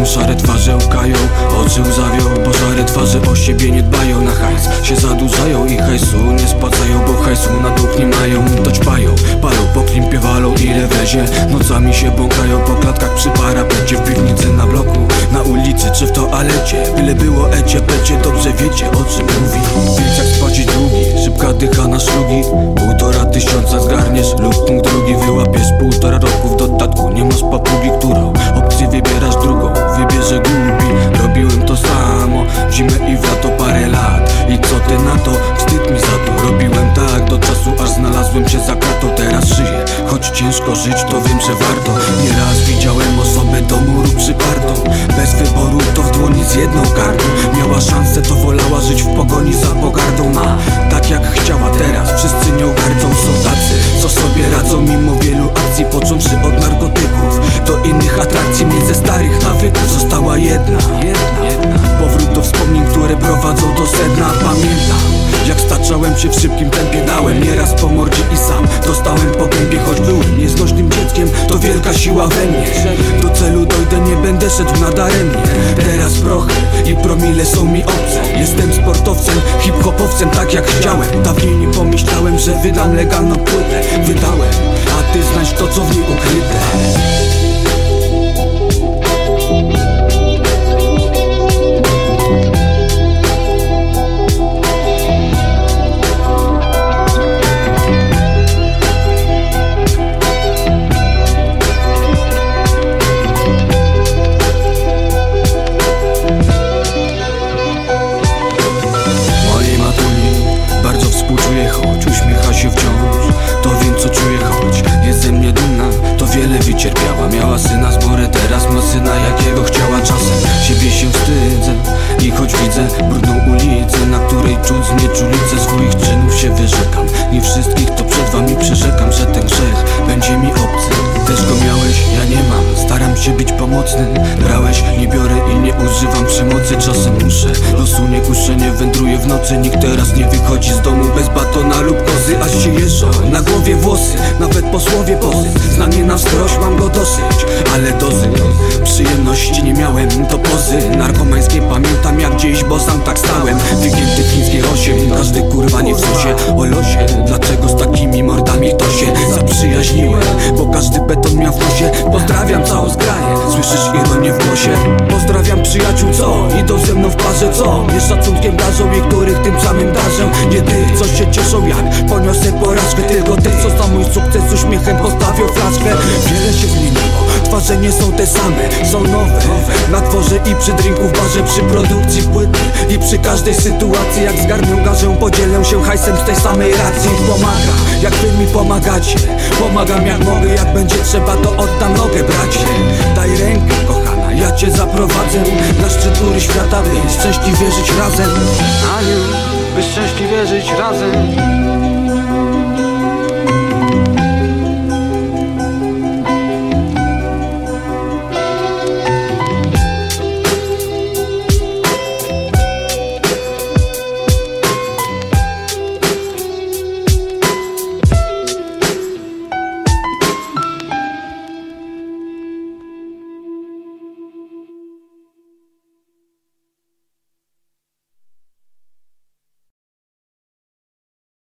Mam szare twarze łkają, oczy łzawią Bo szare twarze o siebie nie dbają. Na hajs się zadłużają i hajsu nie spłacają Bo hajsu na dług nie mają, to ćpają Palą po klimpie, walą ile wezie. Nocami się bąkają po klatkach przy parapecie W piwnicy na bloku, na ulicy czy w toalecie. Byle było ecie, pecie, dobrze wiecie o czym mówi. Wilczak spłacić długi, szybka dycha na szlugi. Półtora tysiąca zgarniesz lub punkt drugi. Wyłapiesz półtora roku w dodatku Nie masz papugi, który choć ciężko żyć, to wiem, że warto. Nieraz widziałem osobę do muru przypartą. Bez wyboru to w dłoni z jedną kartą. Miała szansę, to wolała żyć w pogoni za pogardą. Ma tak jak chciała teraz, wszyscy nią gardzą Są tacy, co sobie radzą mimo wielu akcji Począwszy od narkotyków do innych atrakcji ze starych. Nawyków została jedna. Powrót do wspomnień, które prowadzą do sedna. Pamiętam jak staczałem się w szybkim siła we mnie. Do celu dojdę, nie będę szedł nadaremnie Teraz prochy i promile są mi obce. Jestem sportowcem, hip-hopowcem tak jak chciałem. Dawniej nie pomyślałem, że wydam legalną płytę. Wydałem, a ty znajdź to co w niej ukryte współczuję, choć uśmiecha się wciąż. To wiem co czuję, choć. Jest ze mnie dumna To wiele wycierpiała, miała syna z morę Teraz ma syna jakiego chciała. Czasem Siebie się wstydzę i choć widzę brudną ulicę Na której czuć znieczulicę swoich czynów się wyrzekam. Nie wszystkich to przed wami przyrzekam, że ten grzech będzie mi obcy. Też go miałeś, ja nie mam, staram się być pomocny Brałeś, nie biorę i nie używam przemocy. Czasem losu nie wędruję w nocy. Nikt teraz nie wychodzi z domu bez batona lub kozy Aż się jeżdżą, na głowie włosy, nawet posłowie pozy. Znanie na wskroś, mam go dosyć, ale dozy. Przyjemności nie miałem, to pozy. Narkomańskie pamiętam jak gdzieś, bo sam tak stałem. Wygięty chińskie osiem, każdy kurwa nie w sosie. O losie, dlaczego z takimi mordami to się idą ze mną w parze, co? Mnie szacunkiem darzą i których tym samym darzę. Nie tych, co się cieszą jak poniosę porażkę. Tylko tych, co za mój sukces uśmiechem postawią flaszkę. Wiele się zmieniło, twarze nie są te same, są nowe Na dworze i przy drinku w barze, przy produkcji płyty I przy każdej sytuacji, jak zgarnią garzę Podzielę się hajsem z tej samej racji. Pomaga, jak wy mi pomagacie. Pomagam jak mogę, jak będzie trzeba to oddam nogę bracie. Daj rękę kochana, ja cię zaprowadzę. Na szczyt góry świata, żyć razem. Aniu, by szczęśliwie żyć razem